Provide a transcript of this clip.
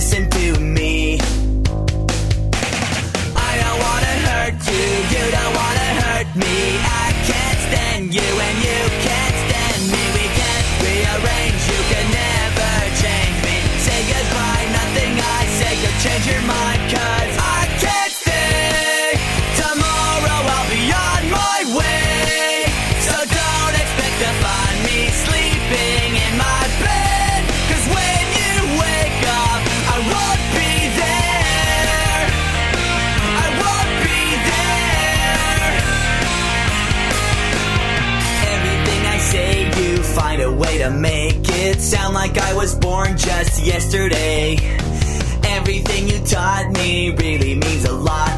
listen to me. to make it sound like I was born just yesterday. Everything you taught me really means a lot.